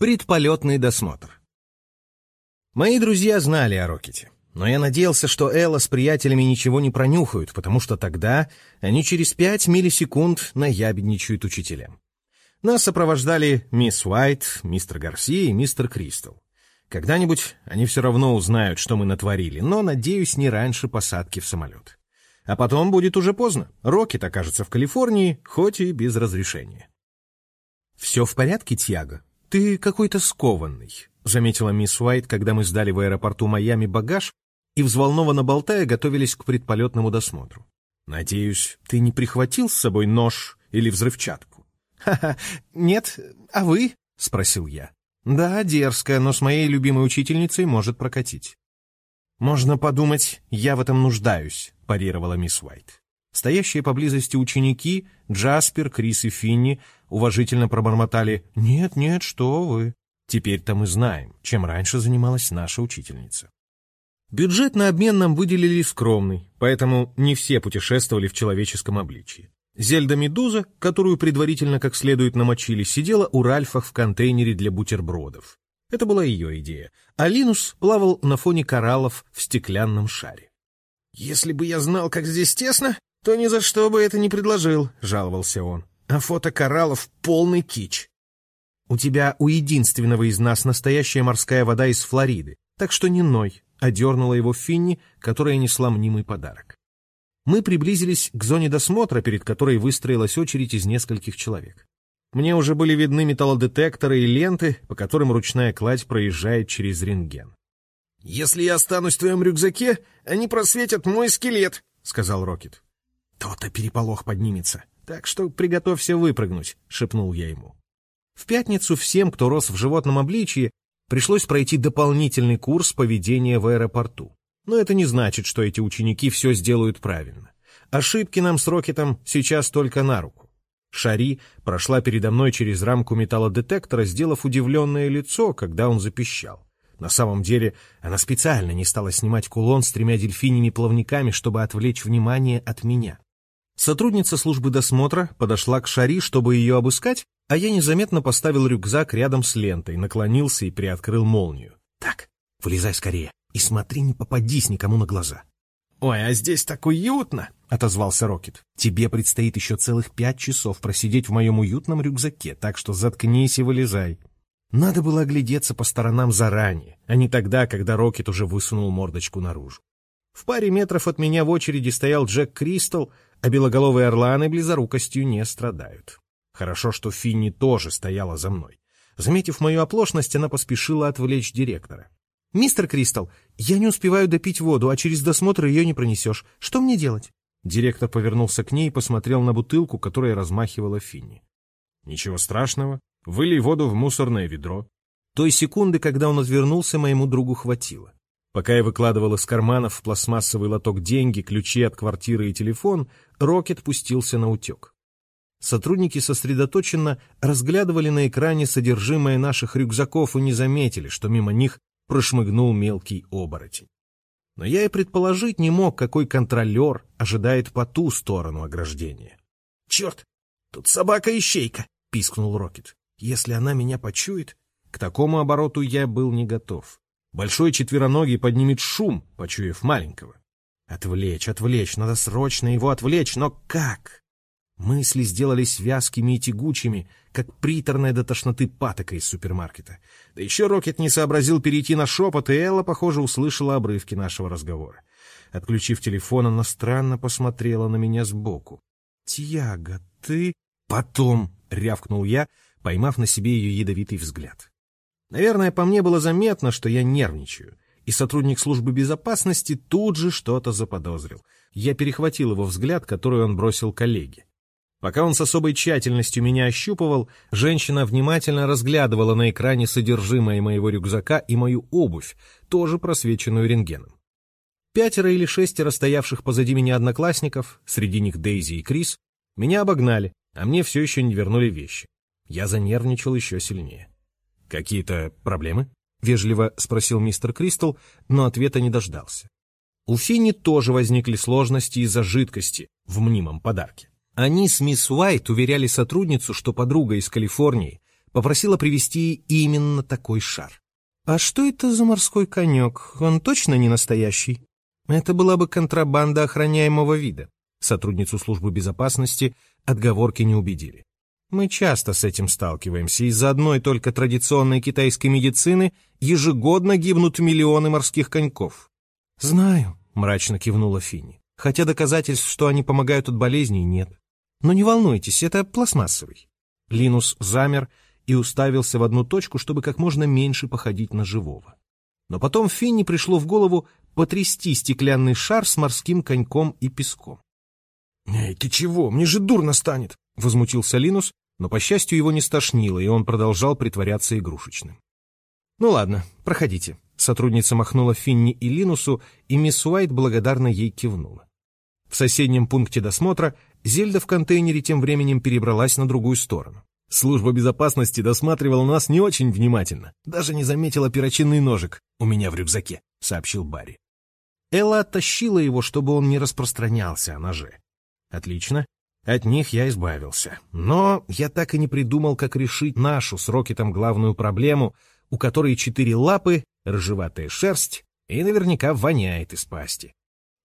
Предполетный досмотр. Мои друзья знали о Рокете, но я надеялся, что Элла с приятелями ничего не пронюхают, потому что тогда они через пять миллисекунд наябедничают учителям. Нас сопровождали мисс Уайт, мистер Гарси и мистер Кристал. Когда-нибудь они все равно узнают, что мы натворили, но, надеюсь, не раньше посадки в самолет. А потом будет уже поздно. Рокет окажется в Калифорнии, хоть и без разрешения. «Все в порядке, Тьяго?» «Ты какой-то скованный», — заметила мисс Уайт, когда мы сдали в аэропорту Майами багаж и, взволнованно болтая, готовились к предполетному досмотру. «Надеюсь, ты не прихватил с собой нож или взрывчатку?» «Ха-ха, нет, а вы?» — спросил я. «Да, дерзкая, но с моей любимой учительницей может прокатить». «Можно подумать, я в этом нуждаюсь», — парировала мисс Уайт. Стоящие поблизости ученики, Джаспер, Крис и Финни, уважительно пробормотали «Нет, нет, что вы». Теперь-то мы знаем, чем раньше занималась наша учительница. Бюджет на обмен нам выделили скромный, поэтому не все путешествовали в человеческом обличии. Зельда Медуза, которую предварительно как следует намочили, сидела у Ральфа в контейнере для бутербродов. Это была ее идея. А Линус плавал на фоне кораллов в стеклянном шаре. «Если бы я знал, как здесь тесно, то ни за что бы это не предложил», — жаловался он а фото кораллов — полный кич. У тебя у единственного из нас настоящая морская вода из Флориды, так что не ной, — одернула его Финни, которая несла мнимый подарок. Мы приблизились к зоне досмотра, перед которой выстроилась очередь из нескольких человек. Мне уже были видны металлодетекторы и ленты, по которым ручная кладь проезжает через рентген. «Если я останусь в твоем рюкзаке, они просветят мой скелет», — сказал Рокет. «То-то переполох поднимется. Так что приготовься выпрыгнуть», — шепнул я ему. В пятницу всем, кто рос в животном обличии, пришлось пройти дополнительный курс поведения в аэропорту. Но это не значит, что эти ученики все сделают правильно. Ошибки нам с Рокетом сейчас только на руку. Шари прошла передо мной через рамку металлодетектора, сделав удивленное лицо, когда он запищал. На самом деле, она специально не стала снимать кулон с тремя дельфиними плавниками, чтобы отвлечь внимание от меня. Сотрудница службы досмотра подошла к Шари, чтобы ее обыскать, а я незаметно поставил рюкзак рядом с лентой, наклонился и приоткрыл молнию. «Так, вылезай скорее и смотри, не попадись никому на глаза». «Ой, а здесь так уютно!» — отозвался Рокет. «Тебе предстоит еще целых пять часов просидеть в моем уютном рюкзаке, так что заткнись и вылезай». Надо было оглядеться по сторонам заранее, а не тогда, когда Рокет уже высунул мордочку наружу. В паре метров от меня в очереди стоял Джек Кристал, а белоголовые орланы близорукостью не страдают. Хорошо, что Финни тоже стояла за мной. Заметив мою оплошность, она поспешила отвлечь директора. «Мистер Кристал, я не успеваю допить воду, а через досмотр ее не пронесешь. Что мне делать?» Директор повернулся к ней и посмотрел на бутылку, которая размахивала Финни. «Ничего страшного. Вылей воду в мусорное ведро». Той секунды, когда он отвернулся, моему другу хватило. Пока я выкладывал из карманов в пластмассовый лоток деньги, ключи от квартиры и телефон, Рокет пустился на утек. Сотрудники сосредоточенно разглядывали на экране содержимое наших рюкзаков и не заметили, что мимо них прошмыгнул мелкий оборотень. Но я и предположить не мог, какой контролер ожидает по ту сторону ограждения. «Черт! Тут собака-ищейка!» — пискнул Рокет. «Если она меня почует...» К такому обороту я был не готов. Большой четвероногий поднимет шум, почуяв маленького. Отвлечь, отвлечь, надо срочно его отвлечь, но как? Мысли сделались вязкими и тягучими, как приторная до тошноты патока из супермаркета. Да еще Рокет не сообразил перейти на шепот, и Элла, похоже, услышала обрывки нашего разговора. Отключив телефон, она странно посмотрела на меня сбоку. «Тьяго, ты...» «Потом!» — рявкнул я, поймав на себе ее ядовитый взгляд. Наверное, по мне было заметно, что я нервничаю, и сотрудник службы безопасности тут же что-то заподозрил. Я перехватил его взгляд, который он бросил коллеге. Пока он с особой тщательностью меня ощупывал, женщина внимательно разглядывала на экране содержимое моего рюкзака и мою обувь, тоже просвеченную рентгеном. Пятеро или шестеро стоявших позади меня одноклассников, среди них Дейзи и Крис, меня обогнали, а мне все еще не вернули вещи. Я занервничал еще сильнее. «Какие-то проблемы?» — вежливо спросил мистер Кристал, но ответа не дождался. У Финни тоже возникли сложности из-за жидкости в мнимом подарке. Они с мисс Уайт уверяли сотрудницу, что подруга из Калифорнии попросила привезти именно такой шар. «А что это за морской конек? Он точно не настоящий?» Это была бы контрабанда охраняемого вида. Сотрудницу службы безопасности отговорки не убедили. Мы часто с этим сталкиваемся. Из-за одной только традиционной китайской медицины ежегодно гибнут миллионы морских коньков. «Знаю», — мрачно кивнула Финни, «хотя доказательств, что они помогают от болезней, нет. Но не волнуйтесь, это пластмассовый». Линус замер и уставился в одну точку, чтобы как можно меньше походить на живого. Но потом Финни пришло в голову потрясти стеклянный шар с морским коньком и песком. «Эй, ты чего? Мне же дурно станет!» — возмутился Линус, но, по счастью, его не стошнило, и он продолжал притворяться игрушечным. «Ну ладно, проходите». Сотрудница махнула Финни и Линусу, и мисс Уайт благодарно ей кивнула. В соседнем пункте досмотра Зельда в контейнере тем временем перебралась на другую сторону. Служба безопасности досматривала нас не очень внимательно. Даже не заметила перочинный ножик у меня в рюкзаке, сообщил Барри. Элла оттащила его, чтобы он не распространялся о ноже. Отлично. От них я избавился. Но я так и не придумал, как решить нашу с Рокетом главную проблему, у которой четыре лапы, рыжеватая шерсть и наверняка воняет из пасти.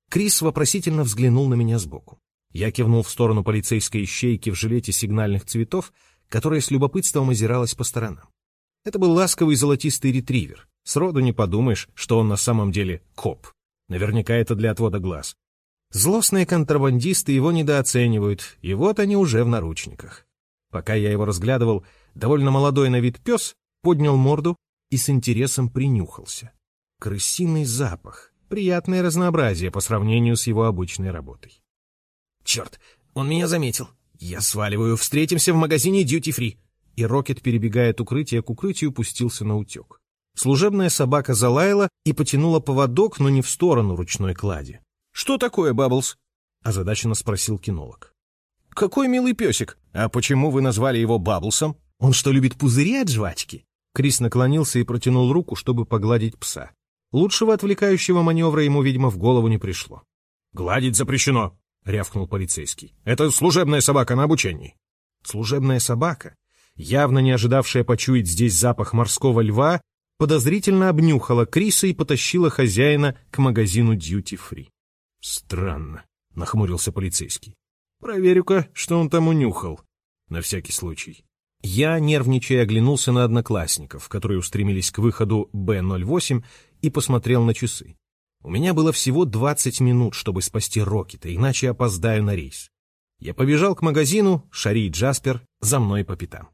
Крис вопросительно взглянул на меня сбоку. Я кивнул в сторону полицейской ищейки в жилете сигнальных цветов, которая с любопытством озиралась по сторонам. Это был ласковый золотистый ретривер. Сроду не подумаешь, что он на самом деле коп. Наверняка это для отвода глаз. Злостные контрабандисты его недооценивают, и вот они уже в наручниках. Пока я его разглядывал, довольно молодой на вид пес поднял морду и с интересом принюхался. Крысиный запах, приятное разнообразие по сравнению с его обычной работой. «Черт, он меня заметил. Я сваливаю, встретимся в магазине Free». И Рокет, перебегая от укрытия к укрытию, пустился на утек. Служебная собака залаяла и потянула поводок, но не в сторону ручной клади. «Что такое, Бабблс?» — озадаченно спросил кинолог. «Какой милый песик! А почему вы назвали его Бабблсом? Он что, любит пузыри от жвачки?» Крис наклонился и протянул руку, чтобы погладить пса. Лучшего отвлекающего маневра ему, видимо, в голову не пришло. «Гладить запрещено!» — рявкнул полицейский. «Это служебная собака на обучении». Служебная собака, явно не ожидавшая почуять здесь запах морского льва, подозрительно обнюхала Криса и потащила хозяина к магазину Free. «Странно», — нахмурился полицейский. «Проверю-ка, что он там унюхал. На всякий случай». Я, нервничая, оглянулся на одноклассников, которые устремились к выходу Б-08, и посмотрел на часы. У меня было всего 20 минут, чтобы спасти Рокета, иначе опоздаю на рейс. Я побежал к магазину, Шари и Джаспер за мной по пятам.